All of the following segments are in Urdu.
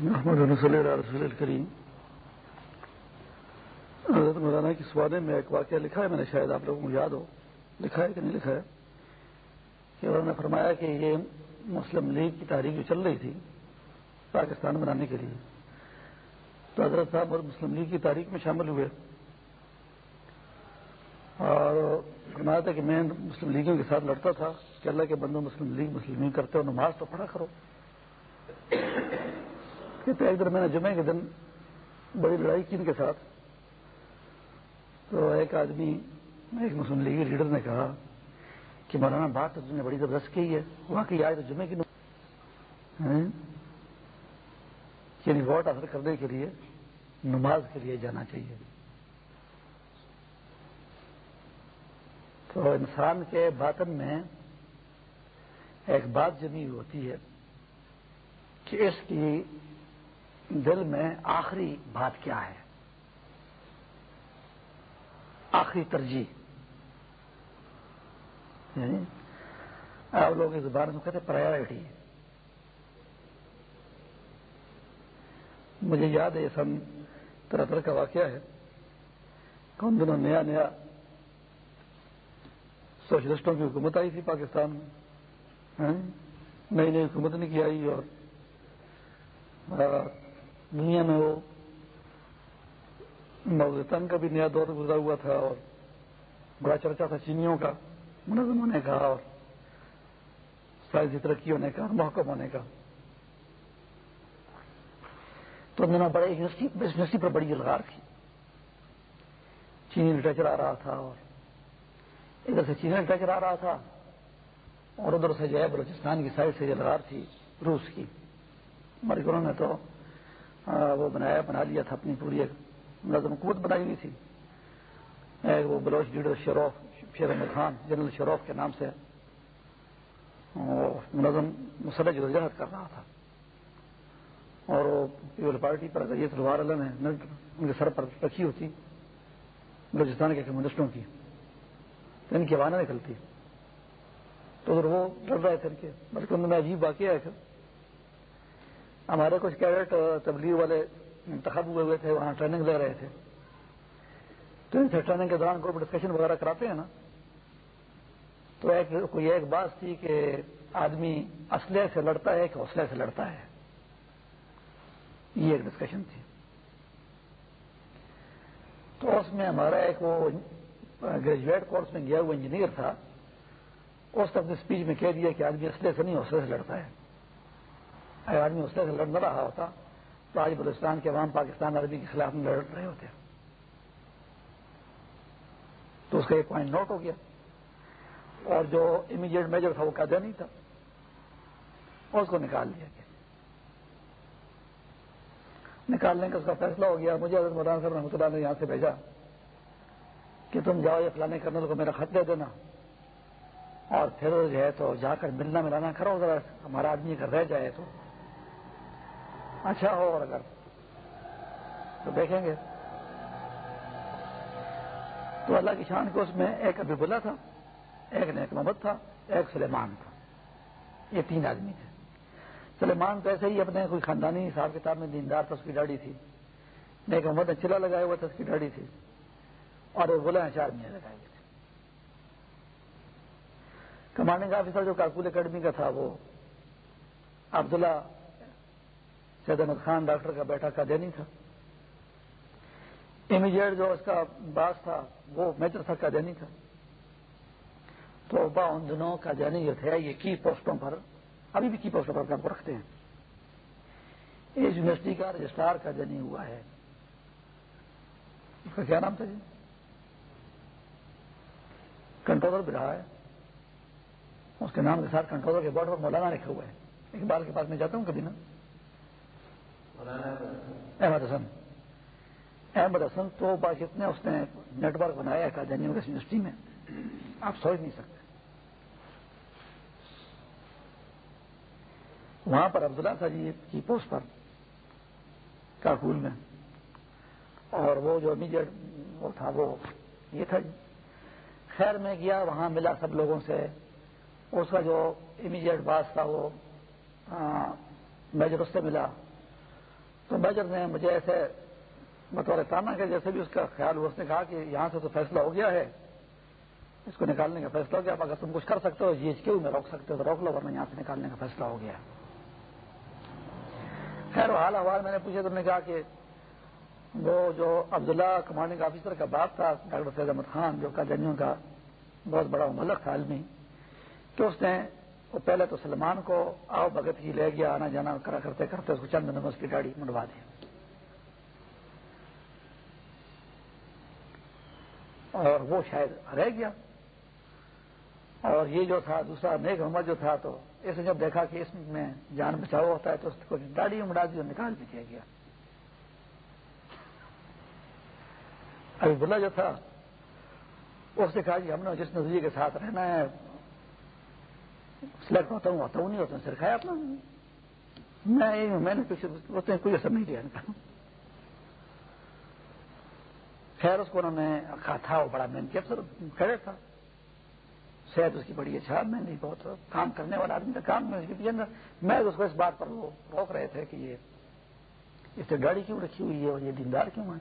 محمد رسول رسول الکریم حضرت مولانا کی سوانے میں ایک واقعہ لکھا ہے، میں نے شاید آپ لوگوں کو یاد ہو، لکھا ہے کہ نہیں لکھا ہے؟ کہ انہوں نے فرمایا کہ یہ مسلم لیگ کی تاریخ جو چل رہی تھی پاکستان بنانے کے لیے، تو حضرت صاحب اور مسلم لیگ کی تاریخ میں شامل ہوئے۔ اور فرمایا تھا کہ میں مسلم لیگوں کے ساتھ لڑتا تھا، کہ اللہ کے بندوں مسلم لیگ مسلم لیگ کرتے ہو، نماز تو پڑھا کرو۔ ایک دن میں نے جمعے کے دن بڑی لڑائی کی ان کے ساتھ۔ تو ایک آدمی ایک مسلم لیگ لیڈر نے کہا کہ مولانا بات تو تم نے بڑی زبردست کی ہے، وہاں کی آج تو جمعے کی ہاں؟ یعنی ووٹ حاصل کرنے کے لیے، نماز کے لیے جانا چاہیے۔ تو انسان کے باطن میں ایک بات جمی ہوتی ہے کہ اس کی دل میں آخری بات کیا ہے؟ آخری ترجیح. یعنی آپ لوگ اس زبان میں کہتے پرائرٹی مجھے یاد ہے یہ سن طرح طرح کا واقعہ ہے۔ کون دنوں نیا نیا سوشلسٹوں کی حکومت آئی تھی پاکستان میں۔ ہاں؟ نئی نئی حکومت نہیں کی آئی اور دنیا میں وہ موزتان کا بھی نیا دور گزرا ہوا تھا اور بڑا چرچا تھا چینیوں کا منظم ہونے کا اور سائنسی ترقی ہونے کا محکم ہونے کا تو میں نے بڑے یونیورسٹی پر بڑی الغار تھی چینی لٹریچر آ رہا تھا اور ادھر سے چینی لٹریچر آ رہا تھا اور ادھر سے جو ہے بلوچستان کی سائڈ سے الغار تھی روس کی۔ ہمارے انہوں نے تو وہ بنایا، بنا لیا تھا اپنی پوری ایک ملازم قوت بنائی ہوئی تھی۔ ایک وہ بلوچ لیڈر شروف شیر احمد خان، جنرل شروف کے نام سے ملازم مسلح جدوجہد کر رہا تھا۔ اور وہ پیپل پارٹی پر اگر یہ تلوار علم ہے ان کے سر پر رکھی ہوتی، بلوچستان کے کمیونسٹوں کی۔ تو ان کی آواز نکلتی۔ تو وہ ڈر رہے تھے ان کے۔ بلکہ ان میں عجیب واقعہ ہے ہمارے کچھ کیڈٹ تبلیغ والے انتخاب ہوئے ہوئے تھے، وہاں ٹریننگ لے رہے تھے۔ تو ان سے ٹریننگ کے دوران گروپ ڈسکشن وغیرہ کراتے ہیں نا۔ تو ایک کوئی ایک بات تھی کہ آدمی اسلحے سے لڑتا ہے کہ حوصلے سے لڑتا ہے۔ یہ ایک ڈسکشن تھی۔ تو اس میں ہمارا ایک وہ گریجویٹ کورس میں گیا ہوا انجینئر تھا۔ اس نے اپنی اسپیچ میں کہہ دیا کہ آدمی اسلحے سے نہیں، حوصلے سے لڑتا ہے۔ اگر آدمی اس سے لڑ نہ رہا ہوتا تو آج بلوچستان کے عوام پاکستان عربی کے خلاف لڑ رہے ہوتے تو اس کا ایک پوائنٹ نوٹ ہو گیا۔ اور جو امیڈیٹ میجر تھا وہ قدر نہیں تھا۔ اور اس کو نکال دیا گیا۔ نکالنے کا اس کا فیصلہ ہو گیا۔ مجھے حضرت مولانا صاحب رحمۃ اللہ نے یہاں سے بھیجا کہ تم جاؤ یہ فلانے کرنل کو میرا خط دے دینا۔ اور پھر جو ہے تو جا کر ملنا ملانا کرو۔ ذرا ہمارا آدمی اگر رہ جائے تو اچھا ہو اور اگر تو دیکھیں گے۔ تو اللہ کی شان کو اس میں ایک ابھی بلا تھا، ایک نیک محمد تھا، ایک سلیمان تھا۔ یہ تین آدمی تھے۔ سلیمان تو ایسے ہی اپنے کوئی خاندانی حساب کتاب میں دیندار تھا، اس کی ڈاڑی تھی۔ نیک محمد نے چلا لگایا ہوا تھا، اس کی ڈاڑی تھی۔ اور وہ بلا چار مہینے لگائے ہوئے تھے کمانڈنگ آفیسر جو کارکول اکیڈمی کا تھا، وہ عبداللہ سید احمد خان ڈاکٹر کا بیٹا کا دینی تھا۔ امیڈیٹ جو اس کا باس تھا، وہ میجر تھا کا دینی تھا۔ تو با ان دنوں کا دینی جو تھے، یہ کی پوسٹوں پر، ابھی بھی کی پوسٹوں پر کام کو رکھتے ہیں۔ اس یونیورسٹی کا رجسٹرار کا دینی ہوا ہے۔ اس کا کیا نام تھا جی؟ کنٹرولر بھی رہا ہے۔ اس کے نام کے ساتھ کنٹرولر کے بورڈ پر مولانا لکھے ہوئے ہیں اقبال کے پاس میں جاتا ہوں کبھی نا۔ احمد حسن۔ احمد حسن تو بات اتنے اس نے نیٹ ورک بنایا یونیورسٹی میں۔ آپ سوچ نہیں سکتے۔ وہاں پر عبداللہ تھا جی کی پوسٹ پر کاکول میں۔ اور وہ جو امیڈیٹ وہ تھا وہ یہ تھا جی۔ خیر میں گیا، وہاں ملا سب لوگوں سے۔ اس کا جو امیڈیٹ باس تھا وہ میجر اس سے ملا تو میجر نے مجھے ایسے بطور تانا کہ جیسے بھی اس کا خیال ہوا اس نے کہا کہ یہاں سے تو فیصلہ ہو گیا ہے۔ اس کو نکالنے کا فیصلہ ہو گیا۔ اگر تم کچھ کر سکتے ہو جی ایچ کیوں میں روک سکتے ہو؟ تو روک لو، ورنہ یہاں سے نکالنے کا فیصلہ ہو گیا۔ خیر، حال احوال میں نے پوچھا تو نے کہا کہ وہ جو عبداللہ کمانڈنگ آفیسر کا باپ تھا، ڈاکٹر سید احمد خان، جو کا جنیوں کا بہت بڑا ملک تھا عالمی کہ اس نے وہ پہلے تو سلمان کو آؤ بھگت کی لے گیا، آنا جانا کرا کرتے کرتے اس کو چند دنوں میں اس کی گاڑی منڈوا دی اور وہ شاید رہ گیا۔ اور یہ جو تھا، دوسرا نیک محمد جو تھا، تو اس نے جب دیکھا کہ اس میں جان بچاؤ ہوتا ہے، تو اس کو داڑھی مڑا دی اور نکال بھی دیا گیا۔ ابھی بلا جو تھا، اس نے کہا کہ ہم نے جس نظریے کے ساتھ رہنا ہے سلیکٹ ہوتا ہوں ہوتا ہوں نہیں ہوتا ہوں سر کھایا اپنا میں میں نے کچھ کوئی اثر نہیں کیا خیر اس کو انہوں نے کہا تھا وہ بڑا محنتی افسر کھڑے تھا صحت اس کی بڑی اچھا میں نہیں بہت کام کرنے والا آدمی تھا کام میں میں اس کو اس بات پر وہ روک رہے تھے کہ یہ اس سے گاڑی کیوں رکھی ہوئی ہے اور یہ دیندار کیوں ہے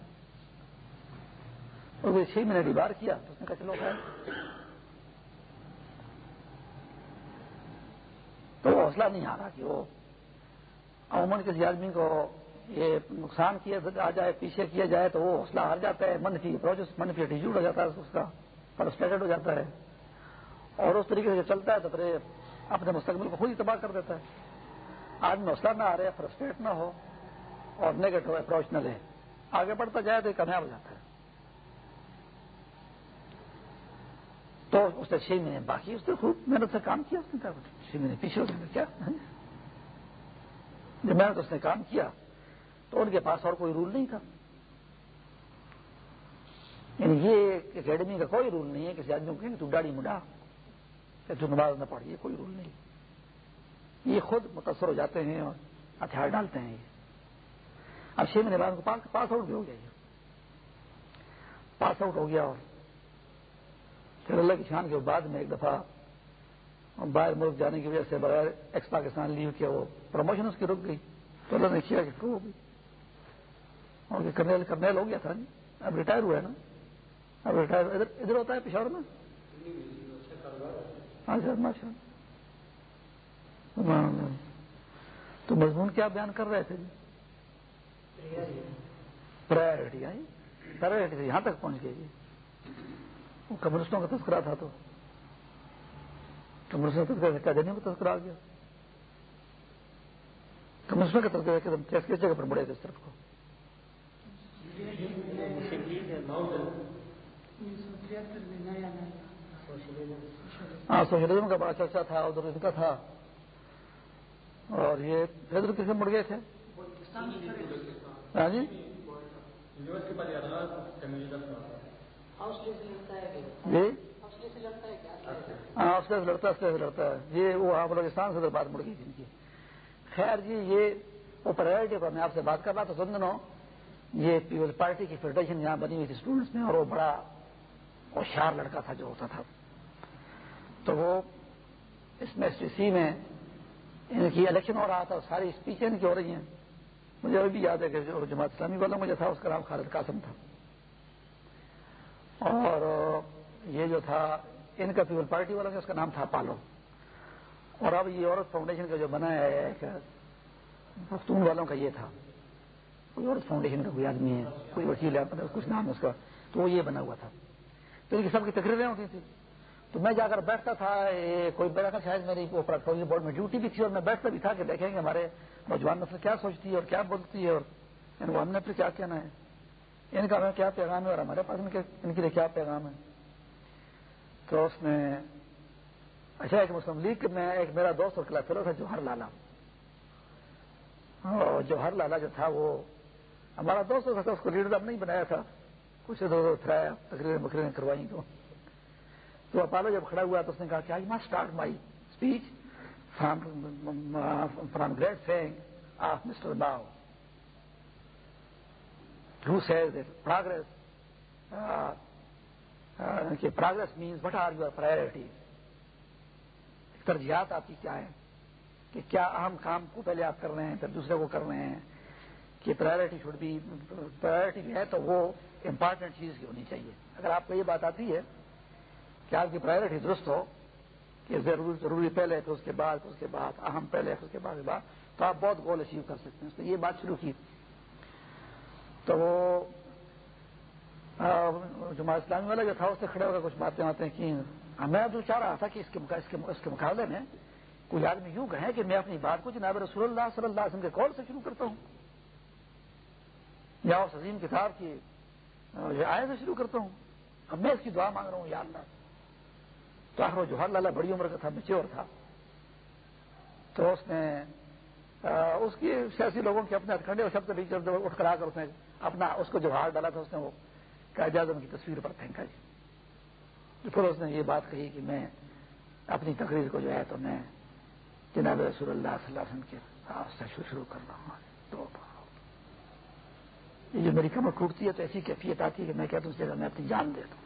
اور وہ چھ منٹ بار کیا تو اس نے کہا چلو خیر تو وہ حوصلہ نہیں آ رہا کہ وہ عموماً کسی آدمی کو یہ نقصان کیا آ جائے، پیچھے کیا جائے تو وہ حوصلہ ہار جاتا ہے، منفی اپروچ منفی ایٹیچیوڈ ہو جاتا ہے، اس کا فرسٹریٹڈ ہو جاتا ہے اور اس طریقے سے چلتا ہے تو پھر اپنے مستقبل کو خود ہی تباہ کر دیتا ہے۔ آدمی حوصلہ نہ آ رہا ہے فرسٹریٹ نہ ہو اور نیگیٹو اپروچ نہ لے۔ آگے بڑھتا جائے تو کامیاب ہو جاتا ہے۔ تو اس نے چھ مہینے باقی اس نے خوب محنت سے کام کیا، اس نے کہا چھ مہینے پیچھے ہو گئے کیا؟ جب محنت اس نے کام کیا تو ان کے پاس اور کوئی رول نہیں تھا۔ یعنی یہ اکیڈمی کا کوئی رول نہیں ہے، کسی آدمی کو کہ تو ڈاڑی مڈا، کہ تو نماز نہ پڑھی کوئی رول نہیں۔ یہ خود متاثر ہو جاتے ہیں اور ہتھیار ڈالتے ہیں یہ۔ اب چھ مہینے بعد پاس آؤٹ بھی ہو گیا یہ۔ پاس آؤٹ ہو گیا اور پھر اللہ کی شان کے بعد میں ایک دفعہ باہر ملک جانے کی وجہ سے بغیر ایکس پاکستان لیو کیا وہ پروموشن اس کی رک گئی تو اللہ نے کیا کہ ہو گئی اور کرنیل کرنیل ہو گیا تھا اب ریٹائر ہوا ہے نا۔ اب ریٹائر ادھر ہوتا ہے پشاور میں؟ ہاں سر ماشاء تو مضمون کیا بیان کر رہے تھے جی؟ پرائرٹی پرائرٹی یہاں تک پہنچ گئی جی۔ کمیونسٹوں کا تذکرہ تھا تو کمیونسٹوں کا تذکرہ کیا جانے کا تذکرہ آ گیا؟ کمیونسٹوں کا تذکرہ کہ ہم کیس کس جگہ پر بڑے تھے اس طرف کو؟ ہاں سوشلزم کا بڑا چرچا تھا، ادھر ان کا تھا۔ اور یہ حیدر کس میں مڑ گئے تھے؟ ہاں جی؟ جی؟ ہاں اس سے لڑتا اس سے لڑتا ہے۔ یہ وہ ہاں بلوچستان سے بات مڑ گئی جن کی۔ خیر جی یہ وہ پرائرٹی پر میں آپ سے بات کر رہا تھا سن دنوں۔ یہ پیپلز پارٹی کی فیڈریشن یہاں بنی ہوئی تھی اسٹوڈنٹس میں اور وہ بڑا ہوشیار لڑکا تھا جو ہوتا تھا۔ تو وہ اس میں سی سی میں ان کی الیکشن ہو رہا تھا ساری اسپیچیں ان کی ہو رہی ہیں۔ مجھے ابھی بھی یاد ہے کہ جو جماعت اسلامی والا مجھے تھا اس کا نام خالد قاسم تھا۔ اور یہ جو تھا، ان کا پیپل پارٹی والا اس کا نام تھا، پالو۔ اور اب یہ عورت فاؤنڈیشن کا جو بنا ہے پختون والوں کا یہ تھا۔ کوئی عورت فاؤنڈیشن کا کوئی آدمی ہے، کوئی وکیل ہے مطلب کچھ نام ہے اس کا، تو وہ یہ بنا ہوا تھا۔ تو ان کی سب کی تقریریں ہوتی تھیں۔ تو میں جا کر بیٹھتا تھا کوئی بیٹھا تھا شاید میری بورڈ میں ڈیوٹی بھی تھی اور میں بیٹھتا بھی تھا کہ دیکھیں گے ہمارے نوجوان نسل کیا سوچتی ہے اور کیا بولتی ہے اور یعنی ہم نے پھر کیا کہنا ہے؟ ان کا ہمیں کیا پیغام ہے اور ہمارے پاس ان کے لیے کیا پیغام ہے؟ تو اس نے اچھا ایک مسلم لیگ میں ایک میرا دوست اور کلاس فیلو تھا، جوہر لالا۔ جوہر لالا جو تھا، وہ ہمارا دوست تھا، اس کو لیڈر اب نہیں بنایا تھا۔ کچھ ادھر ادھر پھرایا تقریریں بکریاں کروائی تو۔ تو اپالو جب کھڑا ہوا تو اس نے کہا کہ I must start my speech from greeting of mister Bahu? Who says progress means what are your priority ترجیحات آپ کی کیا ہیں کہ کیا اہم کام کو پہلے آپ کر رہے ہیں پھر دوسرے کو کر رہے ہیں کہ پرائرٹی شوڈ بھی پرائرٹی بھی ہے تو وہ امپارٹنٹ چیز کی ہونی چاہیے اگر آپ کو یہ بات آتی ہے کہ آپ کی پرائرٹی درست ہو کہ ضروری ضروری پہلے پھر اس کے بعد پھر اس کے بعد اہم پہلے پھر اس کے بعد بعد تو آپ بہت گول اچیو کر سکتے ہیں اس نے یہ بات شروع کی تو وہ جماعت اسلامی والا جو تھا، اس سے کھڑے ہو کر کچھ باتیں آتے ہیں کہ میں تو چاہ رہا تھا کہ اس کے مقابلے میں کوئی آدمی یوں کہیں کہ میں اپنی بات کو جناب رسول اللہ صلی اللہ علیہ وسلم کے کال سے شروع کرتا ہوں۔ یا اس عظیم کتاب کی آئے سے شروع کرتا ہوں۔ اب میں اس کی دعا مانگ رہا ہوں، یا اللہ۔ تو آخر جوہر لالا بڑی عمر کا تھا، بچے تھا۔ تو اس نے اس کی سیاسی لوگوں کے اپنے کھڑے اور سب سے بیچ اٹھ کر آ کر اس نے اپنا اس کو جو ہار ڈالا تھا، اس نے وہ قائد اعظم کی تصویر پر پھینکا جی۔ پھر اس نے یہ بات کہی کہ میں اپنی تقریر کو جو ہے تو میں جناب رسول اللہ صلی اللہ علیہ وسلم کے شروع کر رہا ہوں۔ یہ جو میری کمر ٹوٹتی ہے تو ایسی کیفیت آتی ہے کہ میں کہتا ہوں، اس جگہ میں اپنی جان دیتا ہوں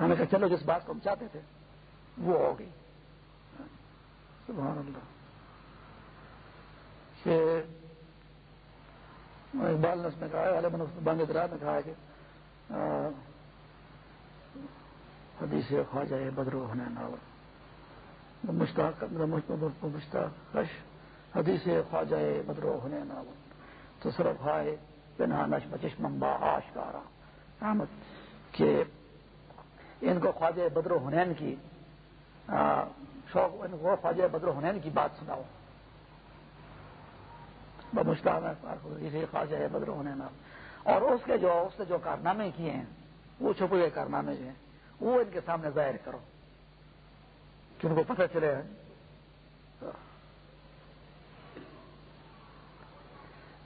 ہم نے کہا، چلو جس بات کو ہم چاہتے تھے، وہ ہو گئی۔ سبحان اللہ۔ اقبال نے اس میں کہا غالباً بند درا نے کہا کہ حدیث خواجہ بدرو ہونے ناول مشتاق مشتاق حدیث خواجہ بدرو ہونے ناول تو صرف ہائے پنہا نش بچش ممبا آشکارا۔ احمد، کہ ان کو خواجہ بدر و حنین کی شوق، ان کو خواجہ بدر و حنین کی بات سناؤ۔ خواجہ ہے بدر و حنین اور اس کے جو اس نے جو کارنامے کیے ہیں، وہ چھپے ہوئے کارنامے جو ہیں، وہ ان کے سامنے ظاہر کرو۔ کہ ان کو پتہ چلے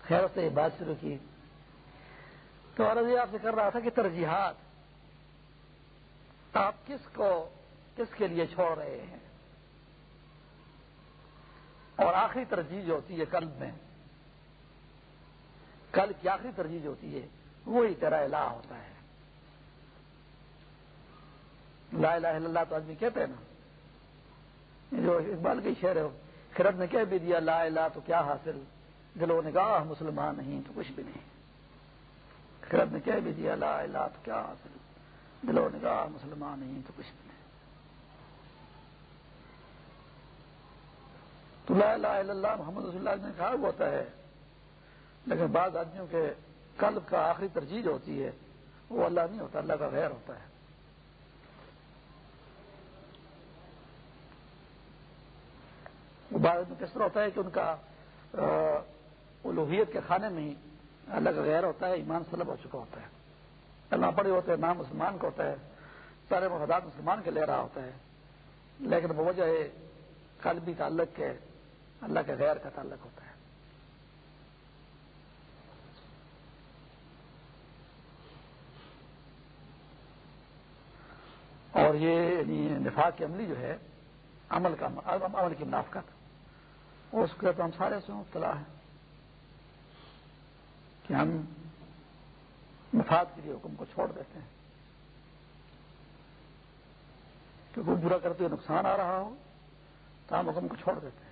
خیر سے یہ بات شروع کی۔ تو عرض یہ آپ سے کر رہا تھا کہ ترجیحات، آپ کس کو کس کے لیے چھوڑ رہے ہیں؟ اور آخری ترجیح جو ہوتی ہے قلب میں کل کی آخری ترجیح جو ہوتی ہے، وہی تیرا الہ ہوتا ہے۔ لا الہ الا اللہ تو آدمی کہتے ہیں نا۔ جو اقبال کی شعر ہے، خرد نے کہہ بھی دیا، لا الہ تو کیا حاصل؟ دلوں نے کہا مسلمان نہیں تو کچھ بھی نہیں۔ خرد نے کہہ بھی دیا، لا الہ تو کیا حاصل؟ دلوں نے کہا مسلمان نہیں تو کچھ بھی نہیں۔ تو لا الہ الا اللہ محمد رسول اللہ نے کہا ہوتا ہے لیکن بعض آدمیوں کے قلب کا آخری ترجیح ہوتی ہے، وہ اللہ نہیں ہوتا، اللہ کا غیر ہوتا ہے۔ بعض میں کس طرح ہوتا ہے کہ ان کا الوحیت کے کھانے میں ہی اللہ کا غیر ہوتا ہے، ایمان سلب ہو چکا ہوتا ہے۔ اللہ پڑے ہوتے ہیں، نام مسلمان کا ہوتا ہے، سارے مفادات مسلمان کے لے رہا ہوتا ہے۔ لیکن وہ وجہ قلبی تعلق کے، اللہ کے غیر کا تعلق ہوتا ہے۔ اور یہ یعنی نفاق کی عملی جو ہے، عمل کا عمل کی منافقت۔ اس کے تو ہم سارے سے مبتلا ہیں کہ ہم مفاد کے لیے حکم کو چھوڑ دیتے ہیں۔ کیونکہ برا کرتے ہوئے نقصان آ رہا ہو، تو ہم حکم کو چھوڑ دیتے ہیں۔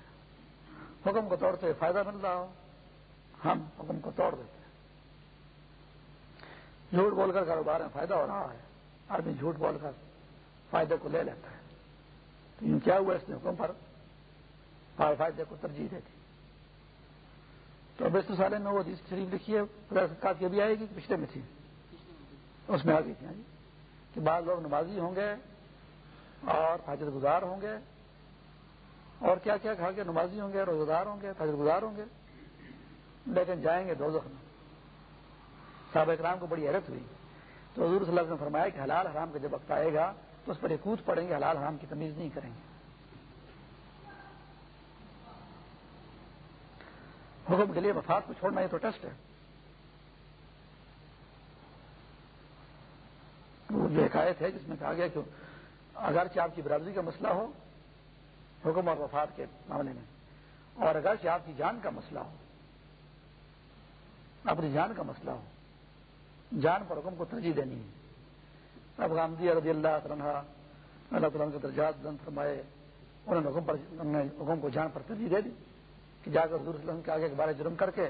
حکم کو توڑتے ہوئے فائدہ مل رہا ہو، ہم حکم کو توڑ دیتے ہیں۔ جھوٹ بول کر کاروبار میں فائدہ ہو رہا ہے، آدمی جھوٹ بول کر فائدے کو لے لیتا ہے۔ تو یوں کیا ہوا اس نے حکم پر؟ فائدے کو ترجیح دیتی تو بیس سالے میں وہ حدیث شریف لکھی ہے کافی ابھی آئے گی پچھلے میں تھی۔ اس میں آ گئی تھی جی کہ بعض لوگ نمازی ہوں گے اور حاجت گزار ہوں گے۔ اور کیا کیا کھا کے نمازی ہوں گے، روزگار ہوں گے حاجت گزار ہوں گے۔ لیکن جائیں گے دو زخم صاحب اکرام کو بڑی حیرت ہوئی۔ تو حضور صلی اللہ علیہ وسلم نے فرمایا کہ حلال حرام کا جب وقت آئے گا تو اس پر ایک کود پڑیں گے، حلال حرام کی تمیز نہیں کریں گے۔ حکم کے لیے مفاد کو چھوڑنا یہ تو ٹیسٹ ہے۔ وہ جو حکایت ہے جس میں کہا گیا کہ اگرچہ آپ کی برادری کا مسئلہ ہو، حکم اور وفات کے معاملے میں، اور اگرچہ آپ کی جان کا مسئلہ ہو، اپنی جان کا مسئلہ ہو، جان پر حکم کو ترجیح دینی ہے۔ اب رضی اللہ تعالیٰ اللہ تعالیٰ کے درجات بلند فرمائے، انہوں نے حکم پر نے حکم کو جان پر ترجیح دے دی کہ جا کر حضور وسلم کے آگے بارے جرم کر کے،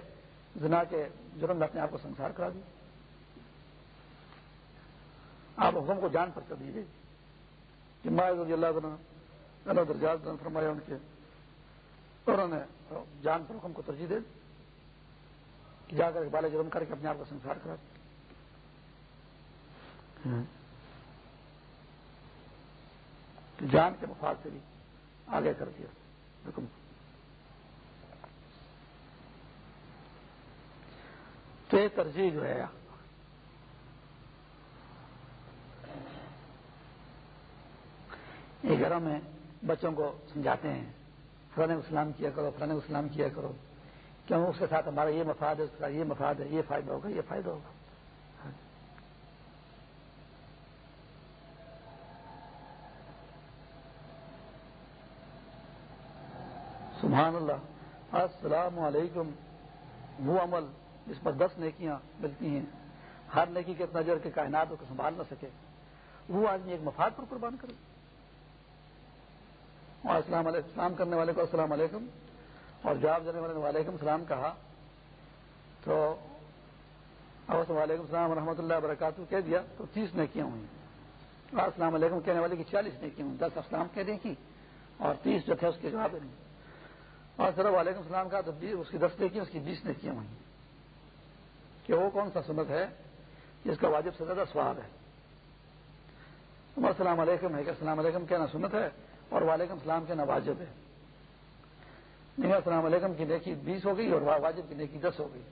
زنا کے جرم میں اپنے آپ کو سنسار کرا دی۔ آپ حکم کو جان پر ترجیح دے۔ دی کہ رضی اللہ عنہ درجات فرمایا ان کے۔ انہوں نے جان پر حکم کو ترجیح دے دی کہ جا کر بالے جرم کر کے اپنے آپ کو سنسار کرا ہاں۔ دی جان کے مفاد سے بھی آگے کر دیا۔ حکم تو یہ ترجیح جو ہے، یہ گھروں میں بچوں کو سمجھاتے ہیں، فلاں اسلام کیا کرو، فلاں اسلام کیا کرو۔ کیوں؟ اس کے ساتھ ہمارا یہ مفاد ہے، اس کا یہ مفاد ہے، یہ فائدہ ہوگا، یہ فائدہ ہوگا۔ سبحان اللہ۔ السلام علیکم۔ وہ عمل جس پر دس نیکیاں ملتی ہیں، ہر نیکی کے نظر کے کائنات کو سنبھال نہ سکے۔ وہ آدمی ایک مفاد پر قربان کرے۔ اور السلام علیکم السلام کرنے والے کو السلام علیکم۔ اور جواب دینے والے وعلیکم السلام کہا۔ تو وعلیکم السلام ورحمۃ اللہ وبرکاتہ کہہ دیا، تو تیس نیکیاں ہوئی اور السلام علیکم کہنے والے کی چالیس نیکیاں ہوئی دس اسلام کہنے کی۔ اور تیس جو تھے اس کے جواب نہیں اور سر وعلیکم السلام کا تو اس کی دس نیکیاں، اس کی بیس نیکیاں ہوئی کہ وہ کون سا سنت ہے جس کا واجب سے زیادہ سواب ہے؟ السلام علیکم ہے کہ السلام علیکم کہنا سنت ہے اور وعلیکم السلام کہنا واجب ہے۔ نہیں السلام علیکم کی نیکی بیس ہو گئی اور واجب کی نیکی دس ہو گئی۔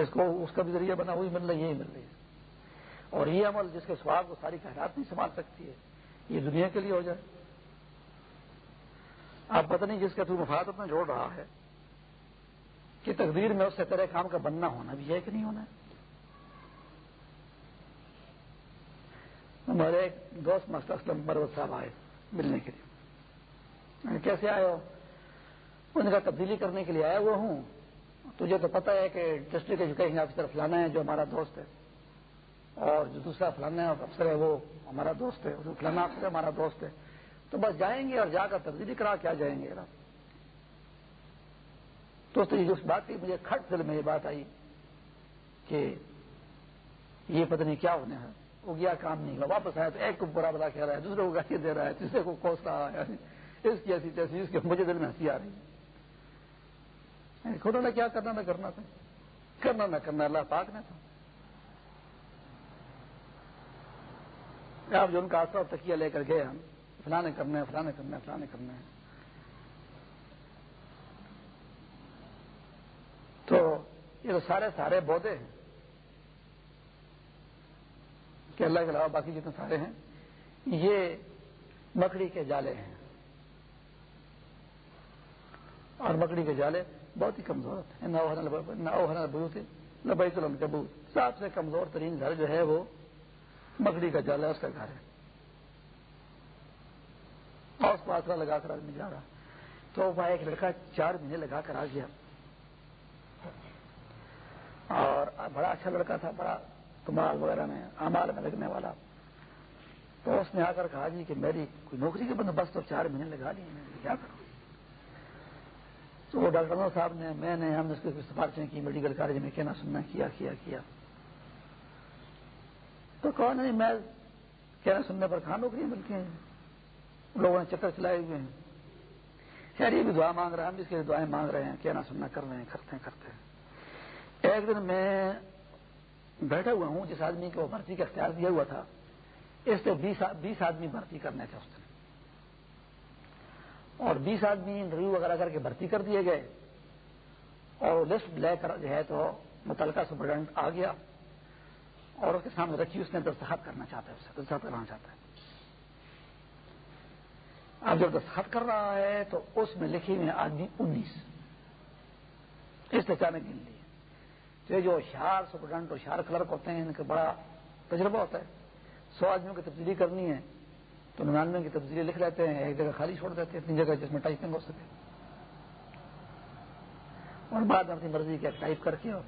اس کو اس کا بھی ذریعہ بنا، وہی مل رہی یہی مل رہی ہے۔ اور یہ عمل جس کے سواب کو ساری خیرات نہیں سنبھال سکتی ہے، یہ دنیا کے لیے ہو جائے۔ آپ پتہ نہیں جس کا تو مفاد اپنا جوڑ رہا ہے کہ تقدیر میں اس سے طرح کام کا بننا ہونا بھی ہے کہ نہیں ہونا ہے؟ ہمارے ایک دوست مست اسلم مروت صاحب آئے ملنے کے لیے۔ یعنی کیسے آئے ہو؟ ان کا تبدیلی کرنے کے لیے آیا ہوا ہوں۔ تجھے تو پتا ہے کہ ڈسٹرکٹ ایجوکیشن آفیسر فلانا ہے جو ہمارا دوست ہے۔ اور جو دوسرا فلانا افسر ہے وہ ہمارا دوست ہے۔ جو فلانا افسر ہے، ہمارا دوست ہے۔ تو بس جائیں گے اور جا کر تبدیلی کرا کیا جائیں گے۔ تو اس بات کی مجھے کھٹ دل میں یہ بات آئی کہ یہ پتہ نہیں کیا ہونے ہے وہ گیا، کام نہیں ہوا، واپس آیا تو ایک کو برا بلا کہہ رہا ہے، دوسرے کو گاڑی دے رہا ہے، تیسرے کو کوس رہا ہے۔ اس کی ایسی تیسی، اس کی مجھے دل میں ہنسی آ رہی ہے۔ یعنی خدا نے کیا، کرنا نہ کرنا تھا۔ کرنا نہ کرنا، اللہ پاک نے تھا۔ آپ جو ان کا آسرا تکیا لے کر گئے ہم فلانے کرنے ہیں، فلانے کرنے ہیں، فلانے کرنے ہیں۔ تو یہ تو سارے سارے بودے ہیں۔ کہ اللہ کے علاوہ باقی جتنے سارے ہیں، یہ مکڑی کے جالے ہیں۔ اور مکڑی کے جالے بہت ہی کمزور ہوتے ہیں بوتے لبئی تو سب سے کمزور ترین گھر جو ہے وہ مکڑی کا جالا اس کا گھر ہے۔ اور اس کو آسرا لگا کر آدمی جا رہا تو وہاں ایک لڑکا چار مہینے لگا کر آ گیا۔ اور بڑا اچھا لڑکا تھا، بڑا کمال وغیرہ میں امال میں لگنے والا۔ تو اس نے آ کر کہا جی کہ میری کوئی نوکری کے بندوبست تو چار مہینے لگا لیے میں کیا کروں؟ تو وہ ڈاکٹر صاحب نے، میں نے، ہم نے اس کی سفارشیں کی، میڈیکل کالج میں کہنا، سننا، کیا کیا کیا۔ تو کون نہیں، میں کہنا سننے پر کہاں نوکریاں ملتی ہیں؟ لوگوں نے چکر چلائے ہوئے ہیں۔ خیر، یہ بھی دعا مانگ رہے ہیں۔ ہم اس کے دعائیں مانگ رہے ہیں۔ کہنا سننا کر رہے ہیں، کرتے ہیں کرتے ہیں۔ ایک دن میں بیٹھا ہوا ہوں، جس آدمی کو بھرتی کا اختیار دیا ہوا تھا، اس سے بیس آدمی بھرتی کرنے تھے اس دن۔ اور بیس آدمی انٹرویو وغیرہ کر کے بھرتی کر دیے گئے۔ اور لسٹ لے کر جو ہے تو متعلقہ سپرڈنٹ آ گیا اور اس کے سامنے رکھی، اس نے دستخط کرنا چاہتا ہے اسے دستخط کرنا چاہتا ہے۔ اب جب دستخط کر رہا ہے تو اس میں لکھی ہوئی آدمی انیس۔ اس طرح نے گن لی۔ تو جو شہر سپرڈنٹ اور شہر کلرک ہوتے ہیں، ان کا بڑا تجربہ ہوتا ہے۔ سو آدمیوں کی تبدیلی کرنی ہے تو ننانوے کی تبدیلی لکھ لیتے ہیں، ایک جگہ خالی چھوڑ دیتے ہیں، اتنی جگہ جس میں ٹائپنگ ہو سکے۔ اور بعد میں اپنی مرضی کے ٹائپ کر کے اور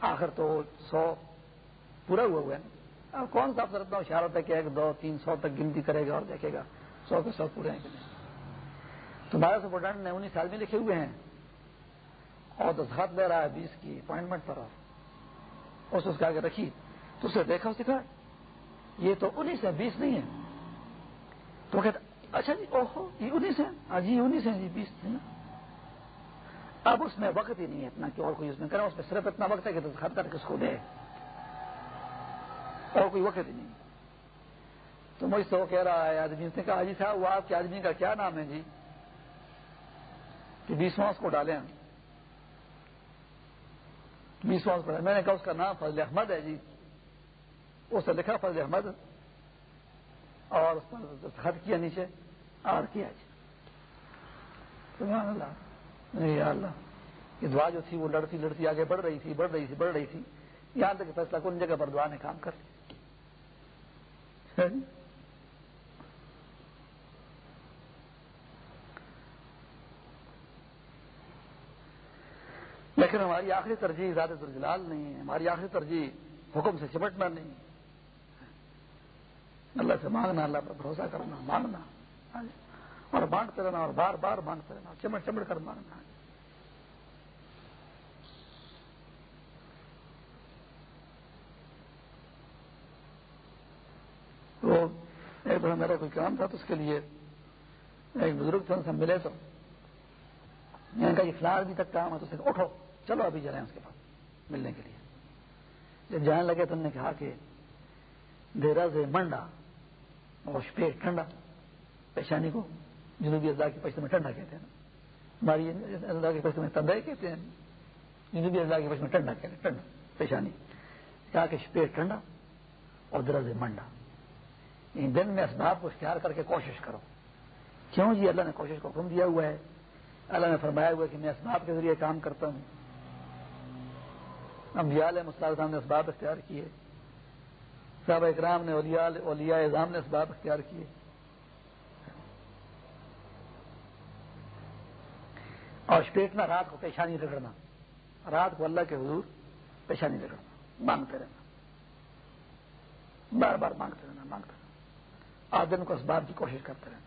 آخر تو سو پورا ہوا ہوا ہے۔ اب کون سا افسر اتنا ہوشیار ہے کہ ایک، دو، تین، سو تک گنتی کرے گا اور دیکھے گا۔ سو کے سو پورے ہیں کہ نہیں۔ تمہارے سپرڈنٹ نے انیس آدمی لکھے ہوئے ہیں۔ اور دستخط لے رہا ہے بیس کی اپوائنٹمنٹ پر۔ اس اس کے آگے رکھی۔ تو اسے دیکھا اس کہا، یہ تو انیس ہے، بیس نہیں ہے۔ تو کہتا اچھا جی اوہو، یہ انیس ہے۔ ہاں جی انیس ہے جی بیس نہیں اب اس میں وقت ہی نہیں ہے اتنا کہ اور کوئی اس میں کرے اس میں صرف اتنا وقت ہے کہ دستخط کر کے اس کو دے۔ اور کوئی وقت ہی نہیں۔ تو مجھ سے وہ کہہ رہا ہے آدمی نے کہا جی صاحب، وہ آپ کے آدمی کا کیا نام ہے؟ جی کہ بیسواں اس کو ڈالیں بیسواں کو میں نے کہا، اس کا نام فضل احمد ہے جی۔ اس نے لکھا فضل احمد۔ اور اس پر خط کیا نیچے اور کیا جی۔ سبحان اللہ۔ نہیں اللہ۔ یہ دعا جو تھی، وہ لڑتی لڑتی آگے بڑھ رہی تھی، بڑھ رہی تھی، بڑھ رہی تھی۔ یہاں تک فیصلہ کون جگہ پر دعا نے کام کر لیا لیکن ہماری آخری ترجیح زیادہ درجلال نہیں ہے، ہماری آخری ترجیح حکم سے چمٹنا نہیں اللہ سے مانگنا، اللہ پر بھروسہ کرنا، مانگنا۔ اور بانٹتے رہنا اور بار بار مانگتے رہنا، چمٹ چمٹ کر مانگنا۔ تو ایک بار میرا کوئی کام تھا تو اس کے لیے ایک بزرگ تھے ان سے ملے تو۔ میں نے کہا یہ فلاح ابھی تک کام ہے تو اسے اٹھو۔ چلو ابھی جا رہے ہیں اس کے پاس، ملنے کے لیے۔ جب جانے لگے تو نے کہا کہ دیرا سے منڈا اور پیٹ ٹھنڈا، پیشانی کو جنوبی اضلاع کی پشت میں ٹھنڈا کہتے ہیں۔ ہماری اضلاع کی پشت میں تندائی کہتے ہیں۔ جنوبی اضلاع کی پشت میں ٹھنڈا کہتے ہیں، ٹھنڈا، پیشانی۔ کہا کہ پیٹ ٹھنڈا اور درز منڈا۔ ان دن میں اسباب کو اختیار کر کے کوشش کرو۔ کیوں جی؟ اللہ نے کوشش کو حکم دیا ہوا ہے۔ اللہ نے فرمایا ہوا ہے کہ میں اسباب کے ذریعے کام کرتا ہوں۔ انبیاء علیہ مسلم نے اسباب اختیار کیے۔ صاحب اکرام نے اولیاء اولیاء اعظام نے اسباب اختیار کیے۔ اور اسپیٹنا رات کو پیشانی رگڑنا۔ رات کو اللہ کے حضور پیشانی رگڑنا۔ مانگتے رہنا۔ بار بار مانگتے رہنا مانگتے رہنا۔ آدم کو اسباب کی کوشش کرتے رہنا۔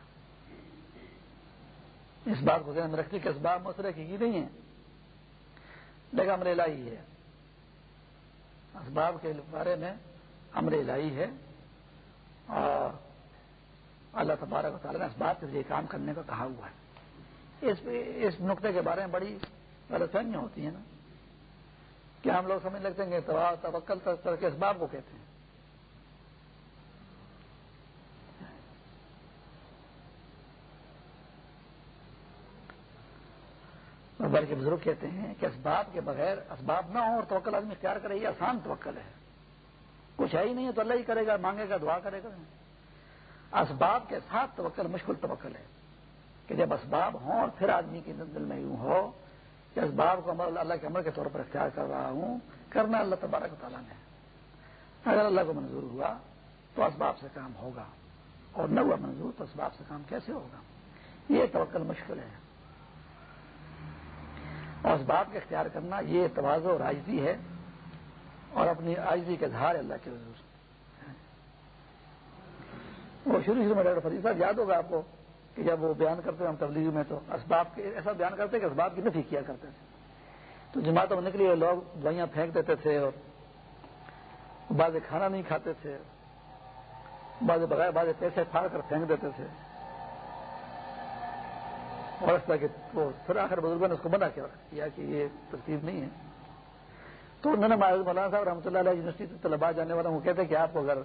اس بات کو ذہن میں رکھتے کہ اسباب مسئلہ کی نہیں ہے لیکن امر الہی ہے۔ اسباب کے بارے میں امر الہی ہے اور اللہ تبارک و تعالیٰ نے اسباب کے ذریعے کام کرنے کا کہا ہوا ہے۔ اس اس نقطے کے بارے میں بڑی غلط فہمیاں ہوتی ہیں نا۔ کہ ہم لوگ سمجھ لگتے ہیں کہ توکل طرح کے اسباب کو کہتے ہیں؟ بلکہ بزرگ کہتے ہیں کہ اسباب کے بغیر اسباب نہ ہو اور توکل آدمی اختیار کرے، یہ آسان توکل ہے۔ کچھ ہے ہی نہیں ہے تو اللہ ہی کرے گا، مانگے گا، دعا کرے گا۔ اسباب کے ساتھ توکل مشکل توکل ہے کہ جب اسباب ہوں اور پھر آدمی کے دل میں یوں ہو کہ اسباب کو عمل، اللہ کے عمل کے طور پر اختیار کر رہا ہوں، کرنا اللہ تبارک تعالیٰ نے۔ اگر اللہ کو منظور ہوا تو اسباب سے کام ہوگا اور نہ ہوا منظور تو اسباب سے کام کیسے ہوگا؟ یہ توکل مشکل ہے۔ اور اس بات کا اختیار کرنا یہ توازو اور آجزی ہے اور اپنی آجزی کے اظہار اللہ کے حضور وہ شروع شروع میں ڈاکٹر فریض صاحب، یاد ہوگا آپ کو کہ جب وہ بیان کرتے ہم تبلیغ میں تو اسباب کے ایسا بیان کرتے کہ اسباب کی نفی کیا کرتے تھے۔ تو جماعتوں میں نکلی لوگ دوائیاں پھینک دیتے تھے اور بعض کھانا نہیں کھاتے تھے، بعض بغیر بعض پیسے پھاڑ کر پھینک دیتے تھے۔ اور اس طرح کے وہ پھر آخر بزرگوں نے اس کو منع کیا کہ یہ ترتیب نہیں ہے۔ تو انہوں نے مولانا صاحب رحمۃ اللہ علیہ یونیورسٹی سے طلبا جانے والا وہ کہتے ہیں کہ آپ کو اگر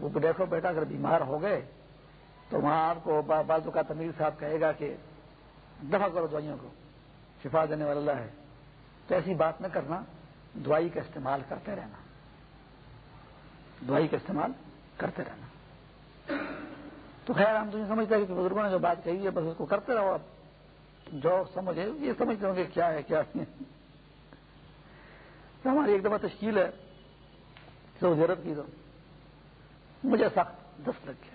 وہ دیکھو بیٹا، اگر بیمار ہو گئے تو وہاں آپ کو بازو کا تمیر صاحب کہے گا کہ دفاع کرو دوائیوں کو، شفا دینے والا اللہ ہے۔ تو ایسی بات نہ کرنا دوائی کا استعمال کرتے رہنا۔ دوائی کا استعمال کرتے رہنا۔ تو خیر، ہم تو یہ سمجھتے ہیں کہ بزرگوں نے جو بات کہی ہے، بس اس کو کرتے رہو۔ آپ جو سمجھے یہ سمجھتے ہوں گے کیا ہے، کیا نہیں۔ تو ہماری ایک دفعہ تشکیل ہے ضرورت کی، تو مجھے سخت دست لگ گیا۔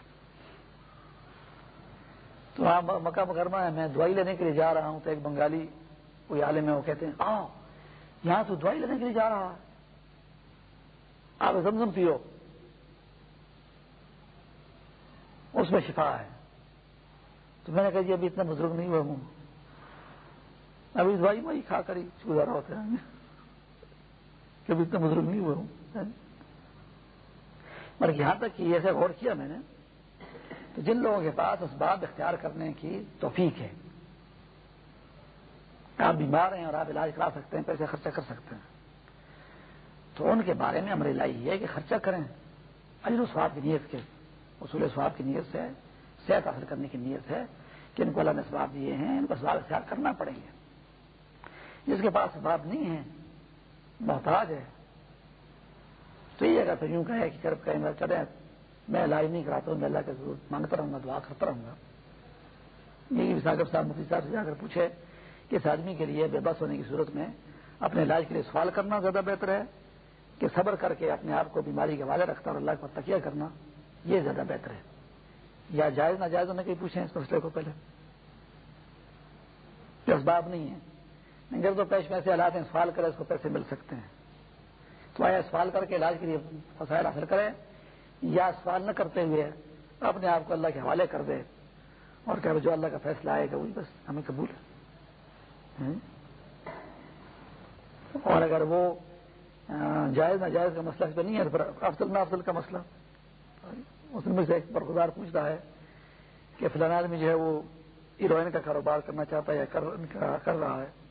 تو وہاں مکہ مکرمہ ہے، میں دوائی لینے کے لیے جا رہا ہوں۔ تو ایک بنگالی کوئی عالم ہے، وہ کہتے ہیں، آؤ، یہاں تو دوائی لینے کے لیے جا رہا آپ زمزم پیو۔ اس میں شفا ہے۔ تو میں نے کہا جی ابھی اتنا بزرگ نہیں ہوا ہوں۔ ابھی دوائی وہی کھا کر ہی گزارا ہوتا ہے۔ کبھی اتنا بزرگ نہیں ہوا ہوں۔ مگر یہاں تک کہ ایسے غور کیا میں نے تو جن لوگوں کے پاس اس بات اختیار کرنے کی توفیق ہے آپ بیمار ہیں اور آپ علاج کرا سکتے ہیں، پیسے خرچہ کر سکتے ہیں۔ تو ان کے بارے میں ہماری لائی یہ ہے کہ خرچہ کریں۔ اجر و سواب کی نیت کے، اصول سواب کی نیت سے، صحت حاصل کرنے کی نیت ہے کہ ان کو اللہ نے سواب دیے ہیں، ان کو سوال اختیار کرنا پڑیں گے جس کے پاس سواب نہیں ہے، محتاج ہے۔ تو یہ اگر پھر یوں کہے کہ کرب کہیں چلے میں علاج نہیں کراتا ہوں، میں اللہ کے ضرورت مانگتا رہوں گا دعا کرتا رہوں گا۔ یہ ساگر صاحب، مفتی صاحب سے جا کر پوچھے کہ اس آدمی کے لیے بے بس ہونے کی صورت میں اپنے علاج کے لیے سوال کرنا زیادہ بہتر ہے کہ صبر کر کے اپنے آپ کو بیماری کے والے رکھتا اور اللہ کو تکیہ کرنا یہ زیادہ بہتر ہے۔ یا جائز ناجائز ہونے کے پوچھیں اس مسئلے کو پہلے۔ اسباب نہیں ہے۔ جب تو پیش میں ایسے حالات ہیں، سوال کرے، اس کو پیسے مل سکتے ہیں۔ تو آیا سوال کر کے علاج کے لیے وسائل حاصل کرے یا سوال نہ کرتے ہوئے اپنے آپ کو اللہ کے حوالے کر دے اور کہ جو اللہ کا فیصلہ آئے گا، وہی بس ہمیں قبول ہے۔ اور اگر وہ جائز، ناجائز کا مسئلہ اس پہ نہیں ہے، تو افضل نہ افضل کا مسئلہ۔ اس میں سے ایک برخدار پوچھ رہا ہے کہ فلاں آدمی جو ہے، وہ ہیروئن کا کاروبار کرنا چاہتا ہے یا کر رہا ہے۔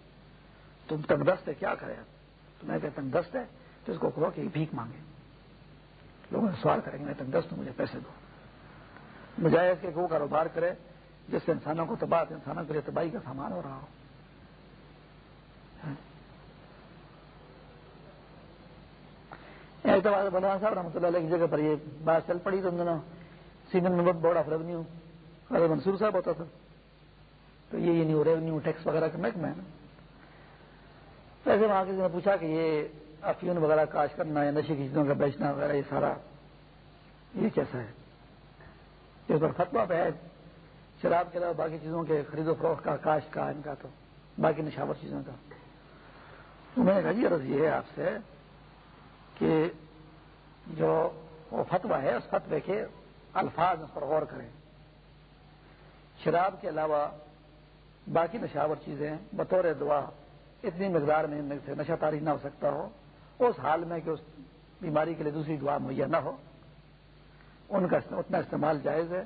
تم تندرست ہے، کیا کرے تو میں کہ تندرست ہے، تو اس کو کہو کہ بھیک مانگے لوگوں نے سوال کریں گے، میں تندرست ہوں مجھے پیسے دو۔ بجائے اس کے وہ کاروبار کرے، جس سے انسانوں کو تباہ، انسانوں کے لیے تباہی کا سامان ہو رہا ہو۔ ایک تو صاحب، رحمۃ اللہ علیہ کی جگہ پر یہ بات چل پڑی تو ان دنوں سیمن میں بہت بورڈ آف ریونیو ارے منصور صاحب ہوتا تھا۔ تو یہ نیو ریونیو ٹیکس وغیرہ کا محکمہ ہے نا۔ ایسے وہاں کسی نے پوچھا کہ یہ افیون وغیرہ کاش کرنا یا نشے کی چیزوں کا بیچنا وغیرہ، یہ سارا یہ کیسا ہے؟ اس پر فتوا پہ ہے، شراب کے علاوہ باقی چیزوں کے خرید و فروخت کا کاشت کا، ان کا تو، باقی نشاور چیزوں کا۔ تو میں نے کہا جی عرض یہ ہے آپ سے کہ جو وہ فتوا ہے، اس فتوے کے الفاظ اس پر غور کریں۔ شراب کے علاوہ باقی نشاور چیزیں، بطور دعا اتنی مقدار میں سے نشہ تاریخ نہ ہو سکتا ہو، اس حال میں کہ اس بیماری کے لیے دوسری دعا مہیا نہ ہو۔ ان کا اتنا استعمال جائز ہے،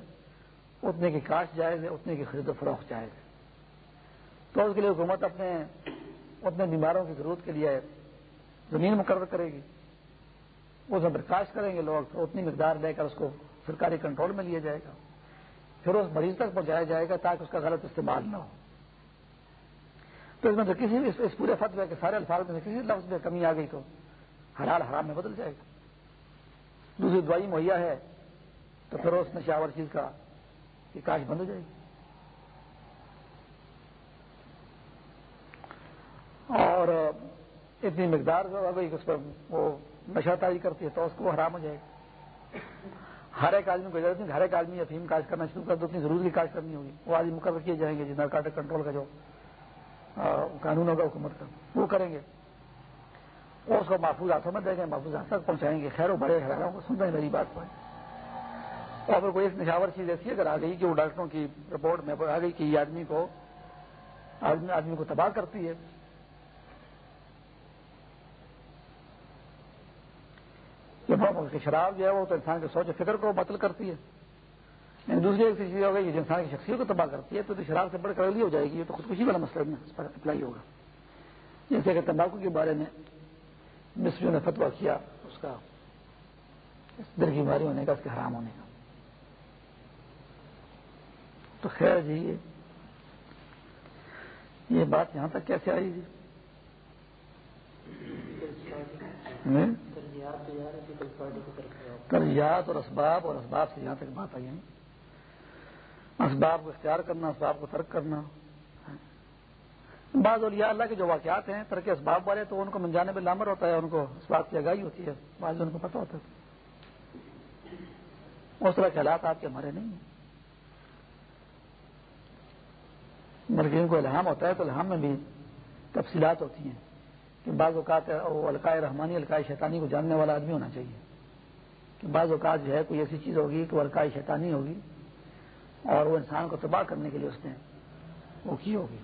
اتنے کی کاشت جائز ہے، اتنے کی خرید و فروخت جائز ہے۔ تو اس کے لیے حکومت اپنے اتنے بیماروں کی ضرورت کے لیے زمین مقرر کرے گی۔ اس میں برکاشت کریں گے لوگ، تو اتنی مقدار لے کر اس کو سرکاری کنٹرول میں لیا جائے گا۔ پھر اس مریض تک پہنچایا جائے گا تاکہ اس کا غلط استعمال نہ ہو۔ تو اس میں سے کسی بھی اس پورے فتوے کے سارے الفاظ میں سے کسی لفظ میں کمی آ گئی تو حلال حرام میں بدل جائے گا۔ دوسری دوائی مہیا ہے تو پھر اس میں شاور چیز کا کاش بند ہو جائے گی۔ اور اتنی مقدار گئی اس پر وہ نشہ تاری کرتی ہے تو اس کو حرام ہو جائے گا۔ ہر ایک آدمی کو ضرورت نہیں، ہر ایک آدمی افیم کاج کرنا شروع کر دو اتنی ضروری کاج کرنی ہوگی۔ وہ آدمی مقرر کیے جائیں گے جس نارکاٹک کنٹرول کا جو قانون ہوگا حکومت کا وہ کریں گے۔ اور اس کو محفوظ ہاتھوں میں دیں گے، محفوظ ہاتھ تک پہنچائیں گے۔ خیر و بڑے خیروں کو سن رہے ہیں، میری بات کو۔ اور اگر کوئی ایک نشاور چیز ایسی اگر آ گئی کہ وہ ڈاکٹروں کی رپورٹ میں آ گئی کہ یہ آدمی کو آدمی کو تباہ کرتی ہے۔ کہ شراب جو ہے، وہ تو انسان کے سوچ فکر کو متل کرتی ہے۔ دوسری ایک چیز ہو گئی جو انسان کی شخصیت کو تباہ کرتی ہے تو شراب سے بڑھ کر اگلی ہو جائے گی تو خودکشی والا مسئلہ اس پر اپلائی ہوگا۔ جیسے کہ تمباکو کے بارے میں مصریوں نے فتوا کیا اس کا دل کی بیماری ہونے کا اس کے حرام ہونے کا۔ تو خیر جی یہ بات یہاں تک کیسے آئی جی؟ ترجیحات اور اسباب اور اسباب سے یہاں تک بات آئی ہے۔ اسباب کو اختیار کرنا، اسباب کو ترک کرنا۔ بعض اولیاء اللہ کے جو واقعات ہیں، ترک اسباب والے تو ان کو منجانے میں لامر ہوتا ہے، ان کو اسباب کی آگاہی ہوتی ہے، بعض ان کو پتہ ہوتا ہے۔ اس طرح کے حالات آپ کے ہمارے نہیں ہیں۔ بلکہ ان کو الحام ہوتا ہے تو الحام میں بھی تفصیلات ہوتی ہیں کہ بعض اوقات وہ القائے رحمانی، القائے شیطانی کو جاننے والا آدمی ہونا چاہیے۔ کہ بعض اوقات جو ہے کوئی ایسی چیز ہوگی کہ وہ القائے شیطانی ہوگی۔ اور وہ انسان کو تباہ کرنے کے لیے اس نے وہ کی ہوگی۔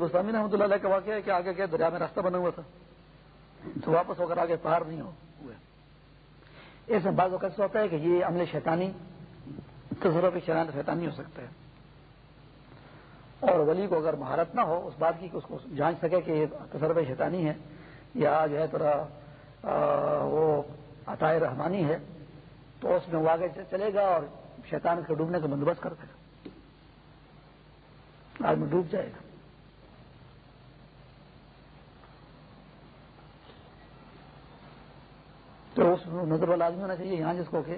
بسامی رحمۃ اللہ علیہ کا واقعہ ہے کہ آگے کیا دریا میں راستہ بنا ہوا تھا۔ تو واپس ہو کر آگے پہاڑ نہیں ہو ہوئے۔ اس میں بعض وقت ہوتا ہے کہ یہ عمل شیطانی تصور شیطان شیطانی ہو سکتا ہے۔ اور ولی کو اگر مہارت نہ ہو، اس بات کی کہ اس کو جانچ سکے کہ یہ تصرف شیطانی ہے یا جو ہے تھوڑا وہ عطائے رحمانی ہے، تو اس میں وہ آگے چلے گا اور شیطان کے ڈوبنے کا بندوبست کر دے گا۔ آدمی ڈوب جائے گا۔ تو اس نظر والا آدمی ہونا چاہیے یہاں جس کو کہ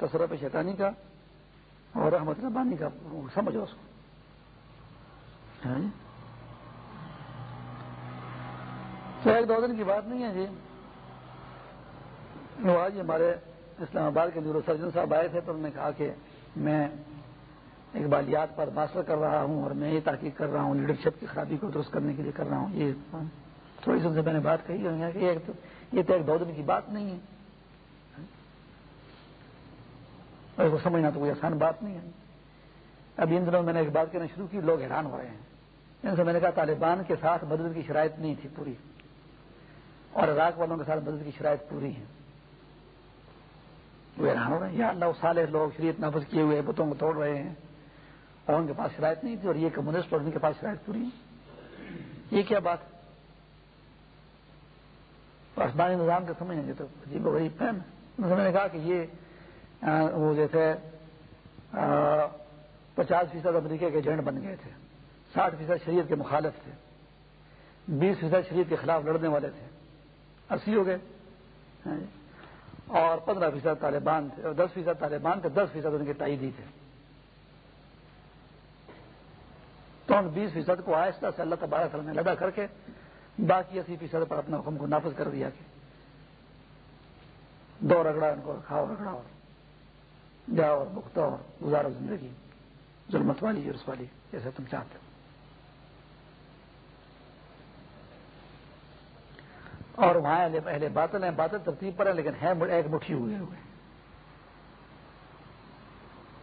تصرف شیطانی کا اور رحمت ربانی کا سمجھو اس کو۔ ہاں؟ ایک دو دن کی بات نہیں ہے جی۔ وہ آج ہمارے اسلام آباد کے نیورو سرجن صاحب آئے تھے تو انہوں نے کہا کہ میں اقبالیات پر ماسٹر کر رہا ہوں اور میں یہ تحقیق کر رہا ہوں، لیڈرشپ کی خرابی کو درست کرنے کے لیے کر رہا ہوں۔ یہ تھوڑی سی سے میں نے بات کہی کہ یہ تو ایک دو دن کی بات نہیں ہے۔ اور کو سمجھنا تو کوئی آسان بات نہیں ہے۔ ابھی ان دنوں میں نے ایک بات کہنا شروع کی، لوگ حیران ہو رہے ہیں۔ ان سے میں نے کہا طالبان کے ساتھ مدد کی شرائط نہیں تھی پوری، اور عراق والوں کے ساتھ مدد کی شرائط پوری ہے وہ حیران ہو رہے ہیں۔ یا اللہ سالے لوگ شریعت نافذ کیے ہوئے بتوں کو توڑ رہے ہیں اور ان کے پاس شرائط نہیں تھی، اور یہ کمیونسٹ اور ان کے پاس شرائط پوری ہے یہ کیا بات؟ آسمانی نظام کے سمجھیں گے تو عجیب غریب فہم میں نے کہا کہ یہ وہ جیسے پچاس فیصد امریکہ کے ایجنٹ بن گئے تھے، ساٹھ فیصد شریعت کے مخالف تھے، بیس فیصد شریعت کے خلاف لڑنے والے تھے، اسی ہو گئے ہاں جی، اور پندرہ فیصد طالبان تھے، اور دس فیصد طالبان تھے، دس فیصد ان کے تائیدی تھے۔ تو ان بیس فیصد کو آہستہ سے اللہ تبارک نے لدا کر کے باقی اسی فیصد پر اپنے حکم کو نافذ کر دیا کہ دو رگڑا ان کو کھاؤ رگڑا اور جاؤ اور بختہ اور گزارو زندگی ظلمت والی جرس والی جیسے تم چاہتے ہو۔ اور وہاں پہلے باطل ہیں باطل ترتیب پر ہیں، لیکن ہے ایک مٹھی ہوئے ہوئے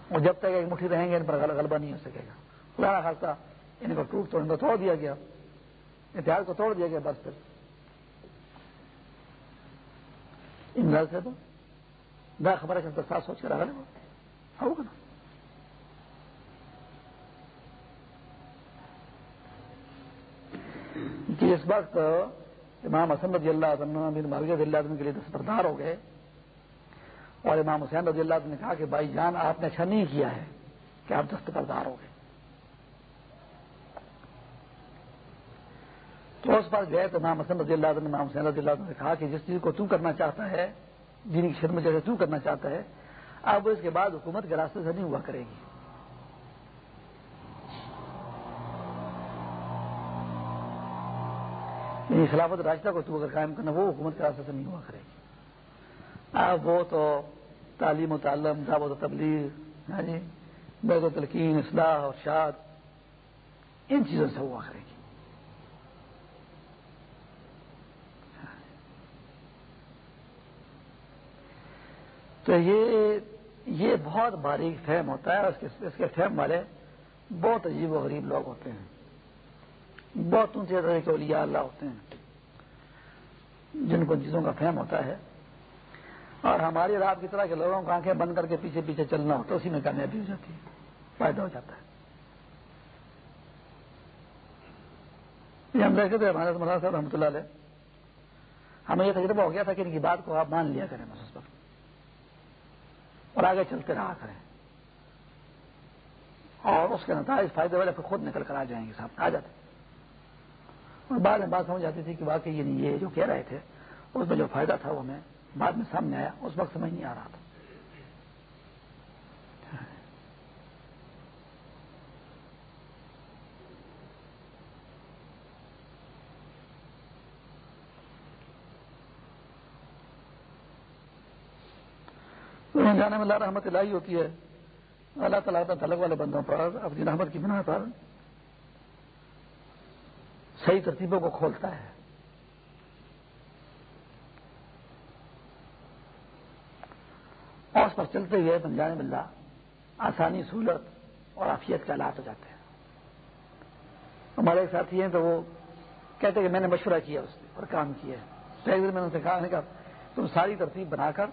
اور جب تک ایک مٹھی رہیں گے، ان پر غلبہ نہیں ہو سکے گا۔ خدا خاصہ، ان کو ٹوٹ توڑ توڑ دیا گیا۔ اتحاد کو توڑ دیا گیا، بس پھر۔ ان سے تو؟ نہ خبر ہے کہ ساتھ سوچ کر آگے ہوگا کہ اس وقت امام حسن رضی اللہ عنہ اللہ کے لیے دستبردار ہو گئے اور امام حسین رضی اللہ عنہ نے کہا کہ بھائی جان، آپ نے اچھا نہیں کیا ہے کہ آپ دستبردار ہو گئے۔ تو اس پر گئے تو امام حسن رضی اللہ عنہ، امام حسین رضی اللہ عنہ نے کہا کہ جس چیز کو تو کرنا چاہتا ہے جن کی خدمت جیسے تو کرنا چاہتا ہے، اب اس کے بعد حکومت کے راستے سے نہیں ہوا کرے گی۔ یعنی خلافت راستہ کو تو اگر قائم کرنا، وہ حکومت کے راستے سے نہیں ہوا کرے گی۔ اب وہ تو تعلیم و تعلم، دعوت و تبلیغ ہاں جی بیت و تلقین اصلاح اور شاد، ان چیزوں سے ہوا کرے گی۔ تو یہ یہ بہت باریک فہم ہوتا ہے اس کے فہم والے بہت عجیب و غریب لوگ ہوتے ہیں۔ بہت اونچے طرح کے اولیاء اللہ ہوتے ہیں۔ جن کو چیزوں کا فہم ہوتا ہے۔ اور ہماری رات کی طرح کے لوگوں کو آنکھیں بند کر کے پیچھے پیچھے چلنا ہوتا ہے اسی میں کامیابی ہو جاتی ہے۔ فائدہ ہو جاتا ہے۔ یہ ہم دیکھتے تھے ہمارے مولانا صاحب رحمۃ اللہ علیہ۔ ہمیں یہ تجربہ ہو گیا تھا کہ ان کی بات کو آپ مان لیا کریں۔ اور آگے چلتے رہا کریں۔ اور اس کے نتائج فائدے والے پھر خود نکل کر آ جائیں گے صاحب، آ جاتے۔ اور بعد میں بات سمجھ آتی تھی کہ واقعی یہ نہیں یہ جو کہہ رہے تھے، اس میں جو فائدہ تھا وہ ہمیں بعد میں سامنے آیا، اس وقت سمجھ نہیں آ رہا تھا۔ جانے میں اللہ رحمت لائی ہوتی ہے۔ اللہ تعالیٰ تعلق والے بندوں پر اپنی رحمت کی بنا پر صحیح ترتیبوں کو کھولتا ہے۔ اور اس پر چلتے ہوئے بنجانے بلّہ آسانی، سہولت اور آفیت کے آلات ہو جاتے ہیں۔ ہمارے ساتھی ہیں تو وہ کہتے ہیں کہ میں نے مشورہ کیا اس سے اور کام کیا ہے۔ ایک دن میں نے اسے کہا کہ تم ساری ترتیب بنا کر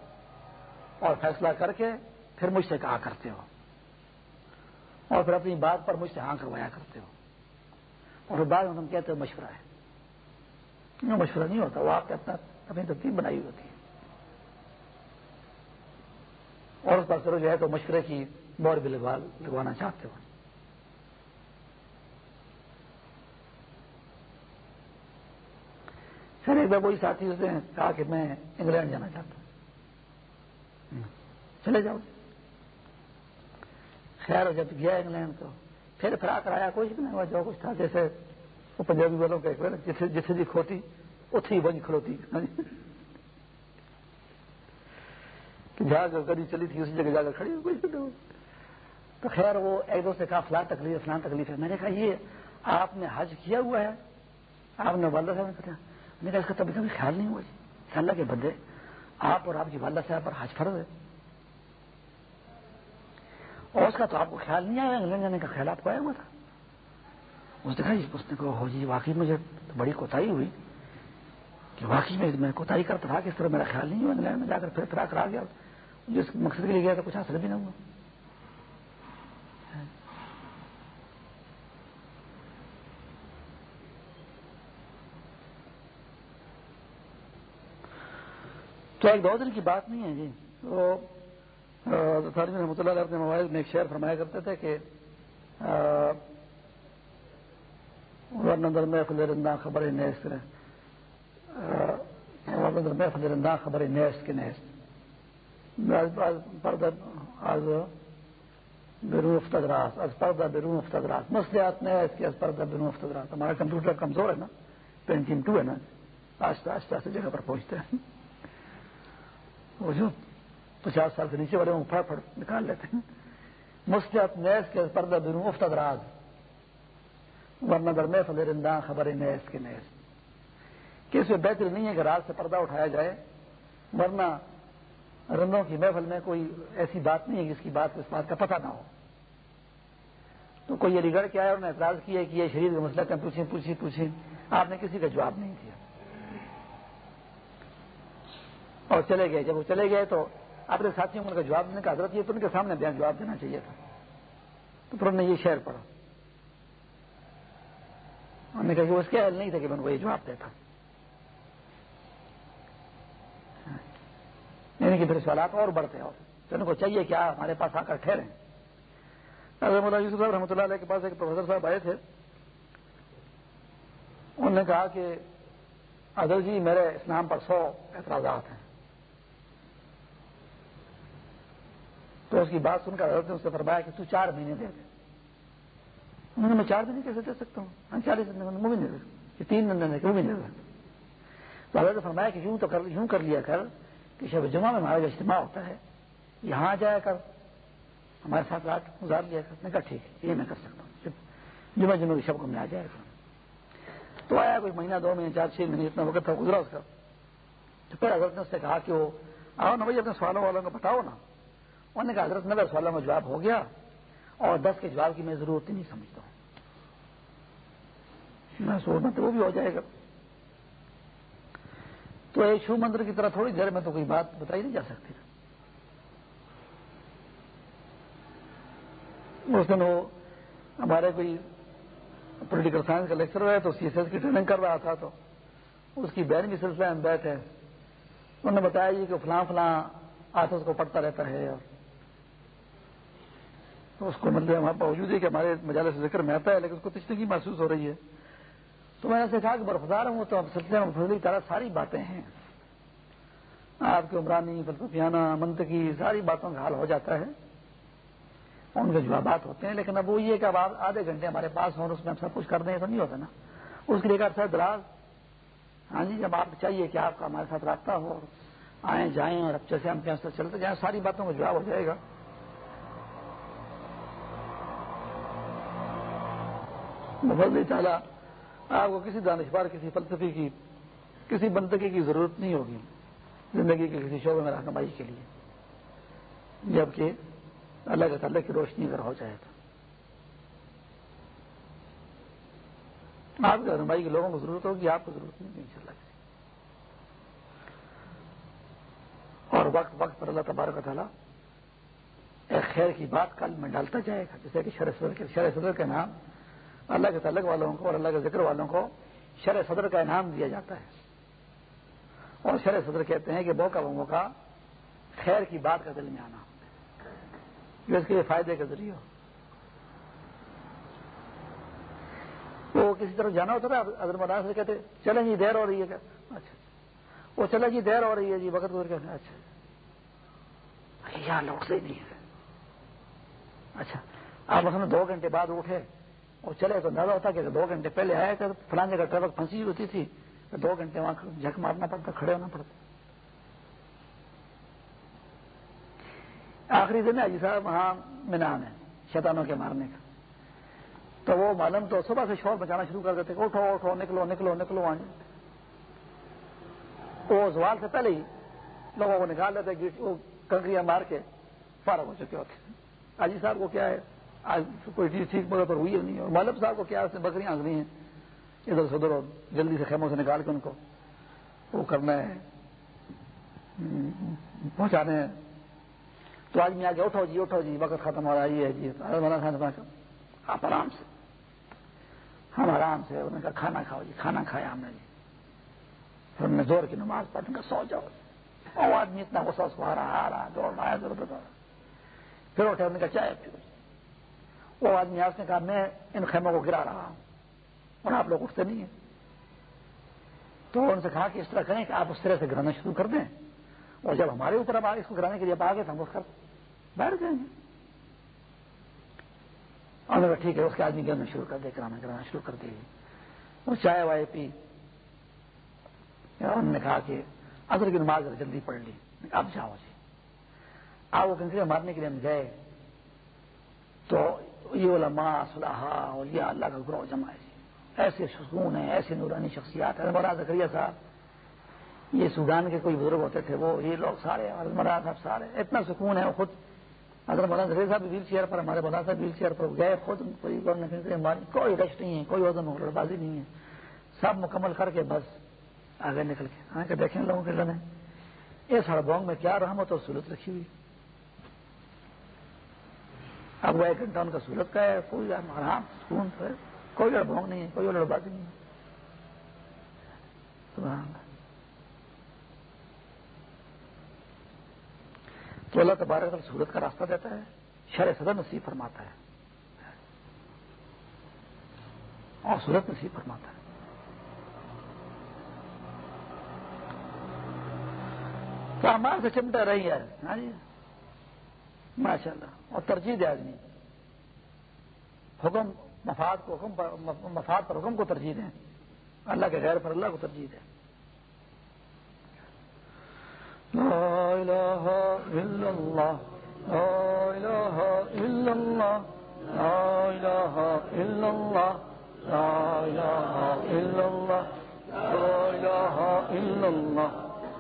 اور فیصلہ کر کے پھر مجھ سے کہا کرتے ہو۔ اور پھر اپنی بات پر مجھ سے ہاں کروایا کرتے ہو۔ اور بعد میں تم کہتے ہو مشورہ ہے۔ مشورہ نہیں ہوتا، وہ آپ نے اپنا اپنی ترتیب بنائی ہوتی ہے۔ اور اس پر جو ہے تو مشورے کی بور بھی لگوانا چاہتے ہو۔ پھر ایک بار وہی ساتھی اس نے کہا کہ میں انگلینڈ جانا چاہتا ہوں۔ چلے جاؤ۔ خیر، جب گیا انگلینڈ تو پھر فرا کر آیا کچھ بھی نہیں ہوا، جو کچھ تھا، جیسے وہ پنجابی والوں کا جیسے جیسے جی کھوتی اتھی بنج کھلوتی۔ جا کر چلی تھی، اسی جگہ جا کر کھڑی ہو کچھ تو خیر، وہ ایک دو سے کہا فلاں تکلیف فلاں تکلیف ہے میں نے کہا، یہ آپ نے حج کیا ہوا ہے؟ آپ نے والدہ صاحب نے کہا میں نے کہا، اس کا کبھی کبھی خیال نہیں ہوا جی۔ اللہ کے بدے آپ اور آپ کی والدہ صاحب پر حج فرض ہے۔ اور اس کا تو آپ کو خیال نہیں آیا انگلینڈ جانے کا خیال آپ کو آیا ہوا تھا اس نے کہا اس نے کہا ہو جی واقعی مجھے بڑی کوتاہی ہوئی کہ واقعی میں میں کوتاہی کرتا رہا کہ اس طرح میرا خیال نہیں ہوا انگلینڈ میں جا کر پھر پھرا کرا گیا جس مقصد کے لیے گیا تو کچھ حاصل بھی نہ ہوا تو ایک دو دن کی بات نہیں ہے جی تو رحمۃ اللہ علیہ اپنے موبائل میں ایک شعر فرمایا کرتے تھے کہ محفل رندا خبر نیست محفل رندا خبر نیست کے نیست۔ آج بیرون افتد راس از پردہ بیرون افتد راس مسئلات نہیں اس کے از پردہ بیرون افتد راس ہمارا کمپیوٹر کمزور ہے نا، پینٹنگ ٹو ہے نا۔ آہستہ آہستہ سے جگہ پر پہنچتے ہیں۔ وہ جو پچاس سال سے نیچے والے وہ پھڑ پھڑ نکال لیتے ہیں۔ مسلط نیس کے پردہ بیرون افتد راز ورنہ در محفل رنداں خبر نیس کے نیس کہ اس میں بہتر نہیں ہے کہ راز سے پردہ اٹھایا جائے۔ ورنہ رندوں کی محفل میں کوئی ایسی بات نہیں ہے جس کی بات اس بات کا پتہ نہ ہو۔ تو کوئی علی گڑھ کے آیا اور نے اعتراض کیا کہ یہ شریر کا مسئلہ کیا پوچھیں پوچھیں پوچھیں۔ آپ نے کسی کا جواب نہیں دیا۔ اور چلے گئے۔ جب وہ چلے گئے تو اپنے ساتھیوں کو ان کا جواب دینے کا حضرت یہ تو ان کے سامنے بیان جواب دینا چاہیے تھا۔ تو پھر انہوں نے یہ شعر پڑھا۔ انہوں نے کہا کہ اس کے حل نہیں تھا کہ میں ان کو یہ جواب دیتا۔ یعنی کہ پھر سوالات اور بڑھتے اور تو ان کو چاہیے کیا ہمارے پاس آ کر ٹھہرے رحمۃ اللہ یوسف صاحب رحمۃ اللہ علیہ کے پاس ایک پروفیسر صاحب آئے تھے۔ انہوں نے کہا کہ ادر جی میرے اسلام پر سو اعتراضات ہیں۔ تو اس کی بات سن کر حضرت نے اس سے فرمایا کہ تو چار مہینے دے دے۔ انہوں نے میں چار مہینے کیسے دے سکتا ہوں؟ ہاں، چالیس دن وہ بھی نہیں دے تین دن دینے وہ بھی نہیں دے تو حضرت نے فرمایا کہ یوں تو کر، یوں کر لیا کر کہ شب جمعہ میں ہمارا جو اجتماع ہوتا ہے، یہاں جایا کر۔ ہمارے ساتھ رات گزار لیا کر۔ میں کہا ٹھیک ہے، یہ میں کر سکتا ہوں۔ جمعہ جمعہ کی شب کو میں آ جائے گا تو آیا کوئی مہینہ، دو مہینے، چار، چھ مہینے، اتنا وقت تھا گزرا اس کا۔ تو پھر حضرت نے اس سے کہا کہ وہ آؤ نا بھائی، اپنے سوالوں والوں کو بتاؤ نا۔ انہوں نے کہا، حضرت نبے سوالوں کا جواب ہو گیا اور دس کے جواب کی میں ضرورت ہی نہیں سمجھتا ہوں۔ میں سوچنا تو وہ بھی ہو جائے گا۔ تو ایک شو مندر کی طرح تھوڑی دیر میں تو کوئی بات بتائی نہیں جا سکتی۔ اس دن وہ ہمارے کوئی پولیٹیکل سائنس کا لیکچر ہے تو سی ایس ایس کی ٹریننگ کر رہا تھا تو اس کی بہن بھی سلسلہ میں بیٹھے۔ انہوں نے بتایا جی کہ فلاں فلاں آس کو پڑھتا رہتا ہے اور تو اس کو مطلب ہمارے باوجود ہے کہ ہمارے مجالے سے ذکر میں آتا ہے، لیکن اس کو تشنگی محسوس ہو رہی ہے۔ تو میں نے ایسے کہا کہ برفدار ہوں، تو سلسلے میں فضلی تعالیٰ ساری باتیں ہیں۔ آپ کی عمرانی، فلسفیانہ، منطقی ساری باتوں کا حل ہو جاتا ہے۔ ان کے جوابات ہوتے ہیں، لیکن اب وہ یہ کہ اب آپ آدھے گھنٹے ہمارے پاس ہوں اس میں ہم سب کچھ کر دیں تو نہیں ہوتا نا۔ اس کے لیے ایک دراز ہاں جی جب آپ چاہیے کہ آپ کا ہمارے ساتھ رابطہ ہو، آئیں جائیں اور اب جیسے ہم کہیں چلتے جائیں، ساری باتوں کا جواب ہو جائے گا۔ مفضل تعالیٰ، آپ کو کسی دانشوار کسی فلسفی کی، کسی بندگی کی ضرورت نہیں ہوگی زندگی کے کسی شعبے میں رہنمائی کے لیے، جبکہ اللہ کے تعالیٰ کی روشنی اگر ہو جائے تو۔ آپ کی رہنمائی کے لوگوں کو ضرورت ہوگی، آپ کو ضرورت نہیں ان شاء اللہ۔ اور وقت وقت پر اللہ تبارک تعالیٰ ایک خیر کی بات کل میں ڈالتا جائے گا، جیسے کہ شرح صدر کے، شرح صدر کے نام اللہ کے تعلق والوں کو اور اللہ کے ذکر والوں کو شرح صدر کا انعام دیا جاتا ہے۔ اور شرح صدر کہتے ہیں کہ موقع وہ موقع خیر کی بات کا دل میں آنا، جو اس کے لیے فائدے کا ذریعہ ہو۔ وہ کسی طرف جانا ہوتا تھا اگر مولانا سے کہتے چلیں جی دیر ہو رہی ہے۔ اچھا, اچھا۔ وہ چلے جی دیر ہو رہی ہے جی وقت گزر کہتے اچھا۔ یہاں لوٹتے ہی نہیں۔ ہے اچھا آپ مثلا دو گھنٹے بعد اٹھے۔ اور چلے تو اندازہ ہوتا کہ دو گھنٹے پہلے آئے تھے فلان جگہ ٹریفک پھنسی ہوتی تھی، تو دو گھنٹے وہاں جھک مارنا پڑتا، کھڑے ہونا پڑتا۔ آخری دن ہے صاحب وہاں مینان ہے شیطانوں کے مارنے کا۔ تو وہ معلوم تو صبح سے شور بچانا شروع کر دیتے اٹھو اٹھو، نکلو نکلو نکلو وہاں۔ وہ زوال سے پہلے ہی لوگوں کو نکال دیتے وہ کنکریاں مار کے فارغ ہو چکے ہوتے۔ حاجی صاحب کو کیا ہے؟ آج کوئی چیز ٹھیک مگر پر ہوئی ہے نہیں اور مالب صاحب کو کیا ہے بکریاں آگنی ہیں؟ ادھر سے ادھر اور جلدی سے خیموں سے نکال کے ان کو وہ کرنا ہے پہنچانے ہیں۔ تو آج میں آگے اٹھو جی اٹھو جی وقت ختم ہو رہا ہے جی آپ آرام سے، ہم آرام سے، انہوں نے کہا، کھانا کھاؤ جی کھانا کھایا ہم نے جی۔ پھر ہم نے زور کی نماز پڑھ کر سو جاؤ۔ اور آدمی اتنا غصہ، اس کو آ رہا آ رہا دوڑ رہا ہے ضرورت ہو رہا پھر اٹھے، انہوں نے کہا، چائے پیو۔ وہ آدمی آپ نے کہا، میں ان خیموں کو گرا رہا ہوں اور آپ لوگ اٹھتے نہیں ہیں۔ تو ان سے کہا کہ اس طرح کریں کہ آپ اس طرح سے گرانا شروع کر دیں اور جب ہمارے اوپر اب اس کو گرانے کے لیے آ گئے تو ہم اس کا بیٹھ جائیں گے۔ اور ٹھیک ہے، اس کے آدمی گرنا شروع کر دے، کرانا کرانا شروع کر دے۔ وہ چائے وائے پی۔ انہوں نے کہا کہ ادر کی نماز جلدی پڑھ لی۔ اب جاؤ جی۔ آپ وہ کنکریاں مارنے کے لیے ہم گئے۔ تو یہ علماء صلاحہ اور یہ اللہ کا گروہ جمع ہے۔ ایسے سکون ہیں، ایسے نورانی شخصیات ہیں۔ مراد زکریہ صاحب، یہ سودان کے کوئی بزرگ ہوتے تھے، وہ یہ لوگ سارے مراد صاحب سارے اتنا سکون ہے وہ خود۔ اگر مولانا زکریہ صاحب ویل چیئر پر، ہمارے مولانا صاحب ویل چیئر پر گئے خود۔ کوئی کوئی رش نہیں ہے، کوئی وزن ہو بازی نہیں ہے۔ سب مکمل کر کے بس آگے نکل کے۔ آ کے دیکھیں لوگوں کے لڑے اس ہڑبونگ میں کیا رحمت اور سہولت رکھی ہوئی۔ اب وہ ایک گھنٹہ ان کا سورت کا ہے، کوئی آرام سکون ہے، کوئی لڑ بھونگ نہیں ہے، کوئی لڑ بازی نہیں ہے۔ تو اللہ تبارک سورت کا راستہ دیتا ہے شر صدر نصیب فرماتا ہے۔ اور سورت نصیب فرماتا ہے۔ تو ہمارے سے چمٹا رہی ہے ہاں جی؟ ماشاء اللہ، اور ترجیح دے آدمی۔ حکم، مفاد کو حکم پر مفاد پر حکم کو ترجیح دیں۔ اللہ کے غیر پر اللہ کو ترجیح دیں۔ لا الہ الا اللہ، لا الہ الا اللہ، لا الہ الا اللہ، لا الہ الا اللہ، لا الہ الا اللہ،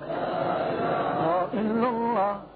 لا الہ الا اللہ۔